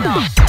Stop.